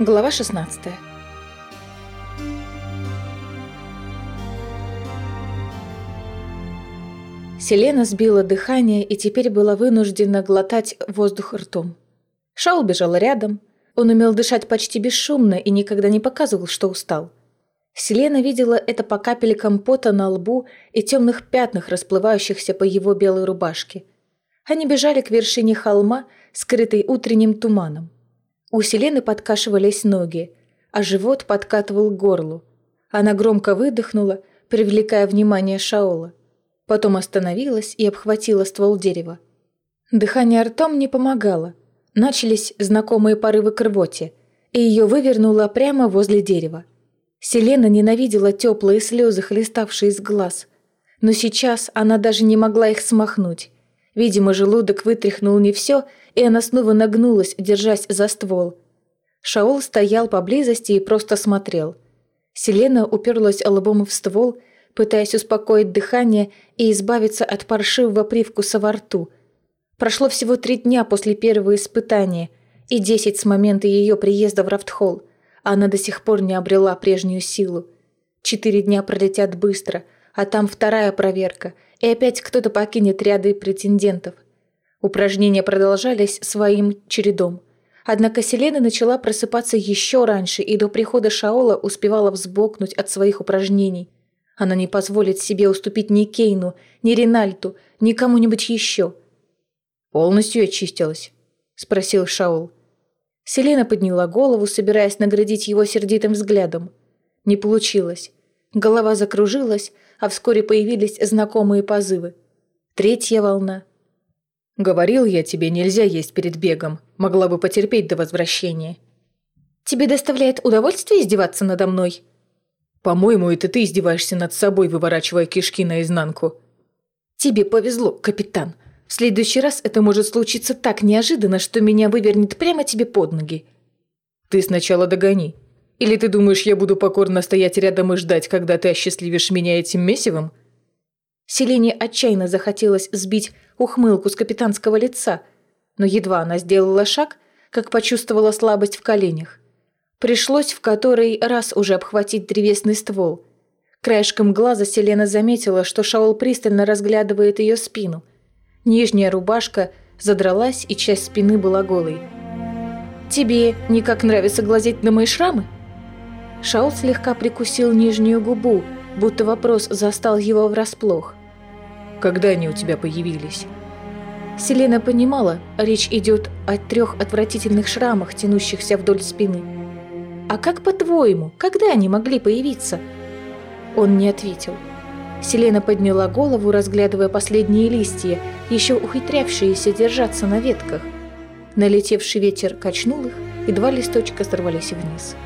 Глава 16 Селена сбила дыхание и теперь была вынуждена глотать воздух ртом. Шаул бежал рядом. Он умел дышать почти бесшумно и никогда не показывал, что устал. Селена видела это по капелькам пота на лбу и темных пятнах, расплывающихся по его белой рубашке. Они бежали к вершине холма, скрытой утренним туманом. У Селены подкашивались ноги, а живот подкатывал к горлу. Она громко выдохнула, привлекая внимание Шаола. Потом остановилась и обхватила ствол дерева. Дыхание ртом не помогало. Начались знакомые порывы к рвоте, и ее вывернуло прямо возле дерева. Селена ненавидела теплые слезы, хлеставшие из глаз. Но сейчас она даже не могла их смахнуть. Видимо, желудок вытряхнул не все, и она снова нагнулась, держась за ствол. Шаол стоял поблизости и просто смотрел. Селена уперлась лбом в ствол, пытаясь успокоить дыхание и избавиться от паршивого привкуса во рту. Прошло всего три дня после первого испытания и десять с момента ее приезда в Рафтхолл. Она до сих пор не обрела прежнюю силу. Четыре дня пролетят быстро, а там вторая проверка – и опять кто-то покинет ряды претендентов. Упражнения продолжались своим чередом. Однако Селена начала просыпаться еще раньше и до прихода Шаола успевала взбокнуть от своих упражнений. Она не позволит себе уступить ни Кейну, ни Ринальту, ни кому-нибудь еще. «Полностью очистилась?» – спросил Шаол. Селена подняла голову, собираясь наградить его сердитым взглядом. Не получилось. Голова закружилась, а вскоре появились знакомые позывы. Третья волна. «Говорил я тебе, нельзя есть перед бегом. Могла бы потерпеть до возвращения». «Тебе доставляет удовольствие издеваться надо мной?» «По-моему, это ты издеваешься над собой, выворачивая кишки наизнанку». «Тебе повезло, капитан. В следующий раз это может случиться так неожиданно, что меня вывернет прямо тебе под ноги». «Ты сначала догони», или ты думаешь, я буду покорно стоять рядом и ждать, когда ты осчастливишь меня этим месивом?» Селине отчаянно захотелось сбить ухмылку с капитанского лица, но едва она сделала шаг, как почувствовала слабость в коленях. Пришлось в который раз уже обхватить древесный ствол. Краешком глаза Селена заметила, что Шаол пристально разглядывает ее спину. Нижняя рубашка задралась, и часть спины была голой. «Тебе никак нравится глазеть на мои шрамы?» Шаул слегка прикусил нижнюю губу, будто вопрос застал его врасплох. «Когда они у тебя появились?» Селена понимала, речь идет о трех отвратительных шрамах, тянущихся вдоль спины. «А как по-твоему, когда они могли появиться?» Он не ответил. Селена подняла голову, разглядывая последние листья, еще ухитрявшиеся держаться на ветках. Налетевший ветер качнул их, и два листочка сорвались вниз.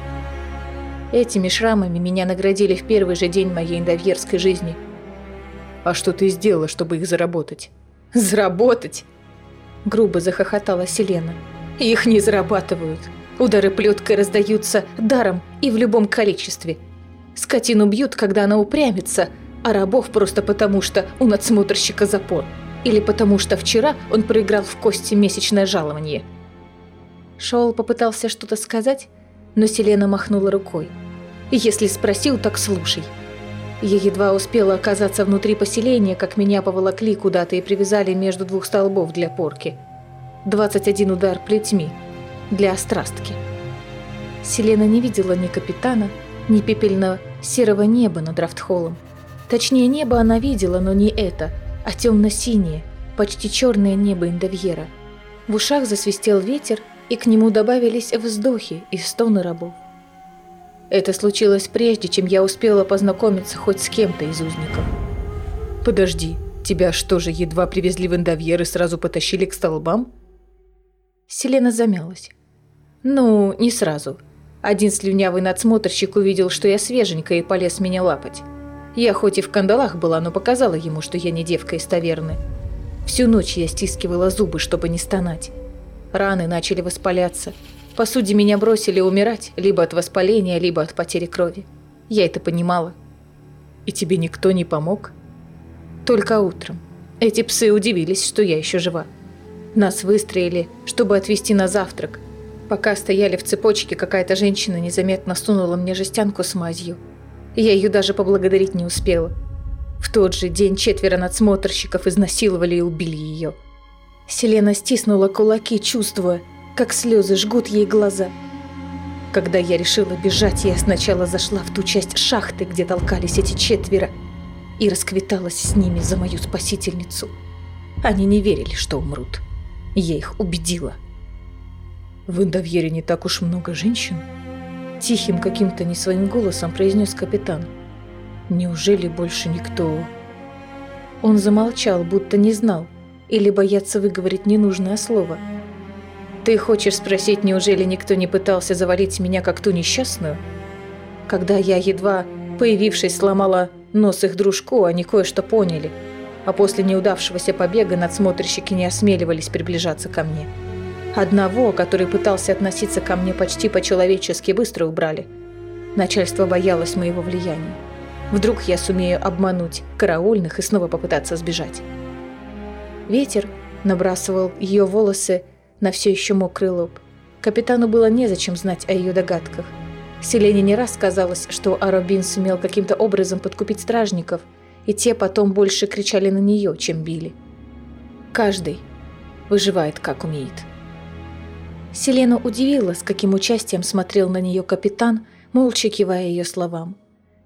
Этими шрамами меня наградили в первый же день моей индовьерской жизни. А что ты сделала, чтобы их заработать? Заработать? Грубо захохотала Селена. Их не зарабатывают. Удары плеткой раздаются даром и в любом количестве. Скотину бьют, когда она упрямится, а рабов просто потому, что у надсмотрщика запор. Или потому, что вчера он проиграл в кости месячное жалование. Шоул попытался что-то сказать, но Селена махнула рукой. Если спросил, так слушай. Я едва успела оказаться внутри поселения, как меня поволокли куда-то и привязали между двух столбов для порки. 21 удар плетьми. Для острастки. Селена не видела ни капитана, ни пепельного серого неба над Рафтхоллом. Точнее, небо она видела, но не это, а темно-синее, почти черное небо Индовьера. В ушах засвистел ветер, и к нему добавились вздохи и стоны рабов. Это случилось прежде, чем я успела познакомиться хоть с кем-то из узников. «Подожди, тебя что же, едва привезли в Индовьер и сразу потащили к столбам?» Селена замялась. «Ну, не сразу. Один слюнявый надсмотрщик увидел, что я свеженькая и полез меня лапать. Я хоть и в кандалах была, но показала ему, что я не девка из таверны. Всю ночь я стискивала зубы, чтобы не стонать. Раны начали воспаляться, по сути, меня бросили умирать либо от воспаления, либо от потери крови. Я это понимала. И тебе никто не помог? Только утром. Эти псы удивились, что я еще жива. Нас выстроили, чтобы отвезти на завтрак. Пока стояли в цепочке, какая-то женщина незаметно сунула мне жестянку с мазью. Я ее даже поблагодарить не успела. В тот же день четверо надсмотрщиков изнасиловали и убили ее. Селена стиснула кулаки, чувствуя, как слезы жгут ей глаза. Когда я решила бежать, я сначала зашла в ту часть шахты, где толкались эти четверо, и расквиталась с ними за мою спасительницу. Они не верили, что умрут. Я их убедила. В Индовьере не так уж много женщин? Тихим каким-то не своим голосом произнес капитан. Неужели больше никто... Он замолчал, будто не знал, или боятся выговорить ненужное слово. «Ты хочешь спросить, неужели никто не пытался завалить меня как ту несчастную?» Когда я, едва появившись, сломала нос их дружку, они кое-что поняли, а после неудавшегося побега надсмотрщики не осмеливались приближаться ко мне. Одного, который пытался относиться ко мне почти по-человечески, быстро убрали. Начальство боялось моего влияния. Вдруг я сумею обмануть караульных и снова попытаться сбежать. Ветер набрасывал ее волосы на все еще мокрый лоб. Капитану было незачем знать о ее догадках. Селене не раз казалось, что Аробин сумел каким-то образом подкупить стражников, и те потом больше кричали на нее, чем били. Каждый выживает, как умеет. Селена удивила, с каким участием смотрел на нее капитан, молча кивая ее словам.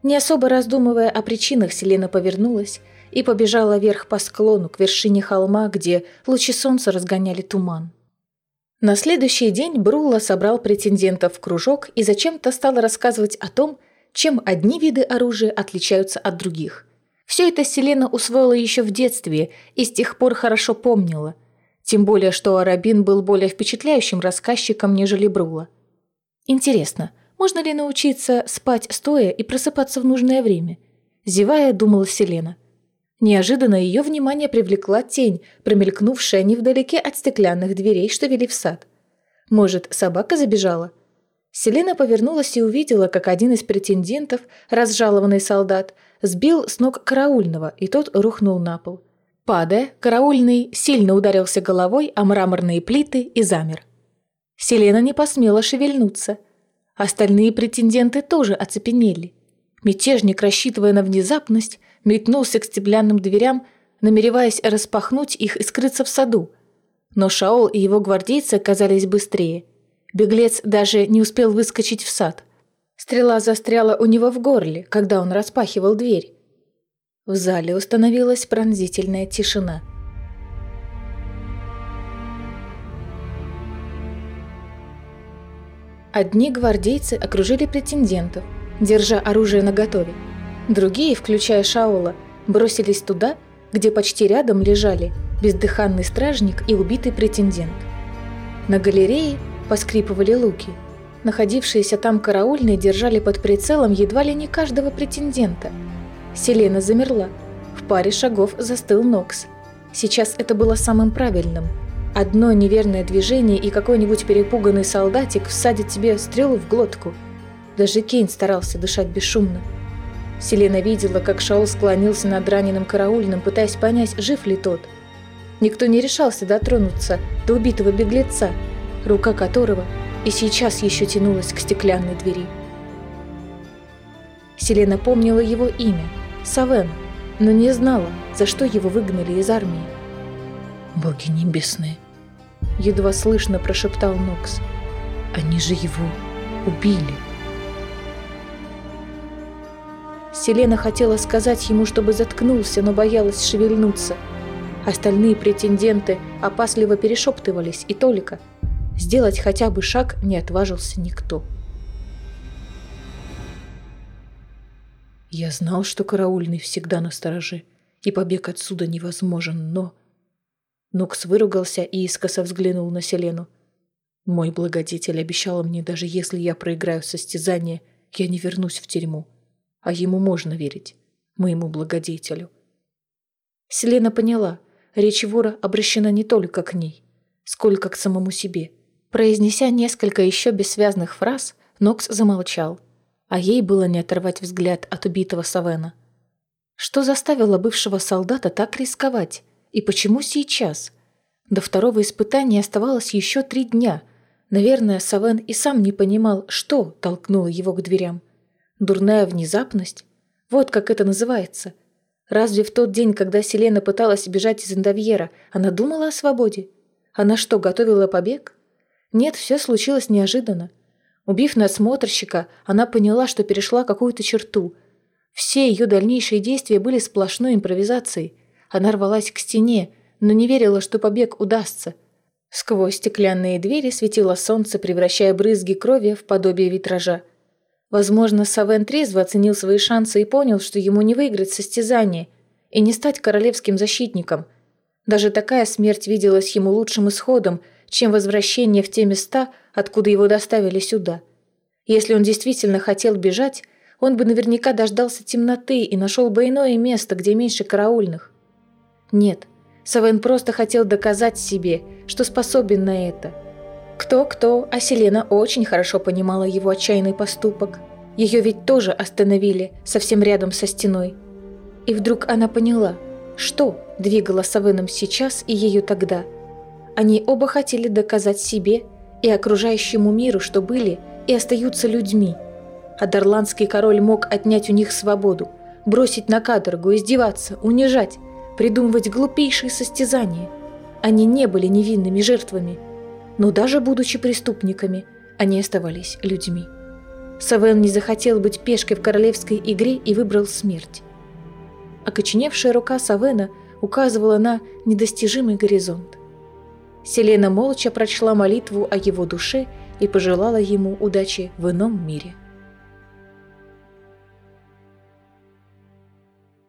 Не особо раздумывая о причинах, Селена повернулась и побежала вверх по склону к вершине холма, где лучи солнца разгоняли туман. На следующий день Брулла собрал претендентов в кружок и зачем-то стал рассказывать о том, чем одни виды оружия отличаются от других. Все это Селена усвоила еще в детстве и с тех пор хорошо помнила – тем более, что Арабин был более впечатляющим рассказчиком, нежели Брула. Интересно, можно ли научиться спать стоя и просыпаться в нужное время? Зевая, думала Селена. Неожиданно ее внимание привлекла тень, промелькнувшая невдалеке от стеклянных дверей, что вели в сад. Может, собака забежала? Селена повернулась и увидела, как один из претендентов, разжалованный солдат, сбил с ног караульного, и тот рухнул на пол. Падая, караульный сильно ударился головой о мраморные плиты и замер. Селена не посмела шевельнуться. Остальные претенденты тоже оцепенели. Мятежник, рассчитывая на внезапность, метнулся к стеклянным дверям, намереваясь распахнуть их и скрыться в саду. Но Шаол и его гвардейцы оказались быстрее. Беглец даже не успел выскочить в сад. Стрела застряла у него в горле, когда он распахивал дверь. В зале установилась пронзительная тишина. Одни гвардейцы окружили претендентов, держа оружие наготове. Другие, включая Шаула, бросились туда, где почти рядом лежали бездыханный стражник и убитый претендент. На галерее поскрипывали луки. Находившиеся там караульные держали под прицелом едва ли не каждого претендента – Селена замерла. В паре шагов застыл Нокс. Сейчас это было самым правильным. Одно неверное движение, и какой-нибудь перепуганный солдатик всадит тебе стрелу в глотку. Даже Кейн старался дышать бесшумно. Селена видела, как Шаол склонился над раненым караульным, пытаясь понять, жив ли тот. Никто не решался дотронуться до убитого беглеца, рука которого и сейчас еще тянулась к стеклянной двери. Селена помнила его имя – Савен, но не знала, за что его выгнали из армии. «Боги небесные!» Едва слышно прошептал Нокс. «Они же его убили!» Селена хотела сказать ему, чтобы заткнулся, но боялась шевельнуться. Остальные претенденты опасливо перешептывались, и только сделать хотя бы шаг не отважился никто. Я знал, что караульный всегда на стороже, и побег отсюда невозможен, но... Нокс выругался и искоса взглянул на Селену. Мой благодетель обещал мне, даже если я проиграю состязание, я не вернусь в тюрьму. А ему можно верить, моему благодетелю. Селена поняла, речь вора обращена не только к ней, сколько к самому себе. Произнеся несколько еще бессвязных фраз, Нокс замолчал а ей было не оторвать взгляд от убитого Савена. Что заставило бывшего солдата так рисковать? И почему сейчас? До второго испытания оставалось еще три дня, Наверное, Савен и сам не понимал, что толкнуло его к дверям. Дурная внезапность? Вот как это называется. Разве в тот день, когда Селена пыталась бежать из Индовьера, она думала о свободе? Она что, готовила побег? Нет, все случилось неожиданно. Убив надсмотрщика, она поняла, что перешла какую-то черту. Все ее дальнейшие действия были сплошной импровизацией. Она рвалась к стене, но не верила, что побег удастся. Сквозь стеклянные двери светило солнце, превращая брызги крови в подобие витража. Возможно, Савен трезво оценил свои шансы и понял, что ему не выиграть состязание и не стать королевским защитником. Даже такая смерть виделась ему лучшим исходом, чем возвращение в те места, откуда его доставили сюда. Если он действительно хотел бежать, он бы наверняка дождался темноты и нашел бы иное место, где меньше караульных. Нет, Савен просто хотел доказать себе, что способен на это. Кто-кто, а Селена очень хорошо понимала его отчаянный поступок. Ее ведь тоже остановили, совсем рядом со стеной. И вдруг она поняла, что двигало Савеном сейчас и ее тогда. Они оба хотели доказать себе и окружающему миру, что были и остаются людьми. А Дарландский король мог отнять у них свободу, бросить на каторгу, издеваться, унижать, придумывать глупейшие состязания. Они не были невинными жертвами, но даже будучи преступниками, они оставались людьми. Савен не захотел быть пешкой в королевской игре и выбрал смерть. Окоченевшая рука Савена указывала на недостижимый горизонт. Селена молча прочла молитву о его душе и пожелала ему удачи в ином мире.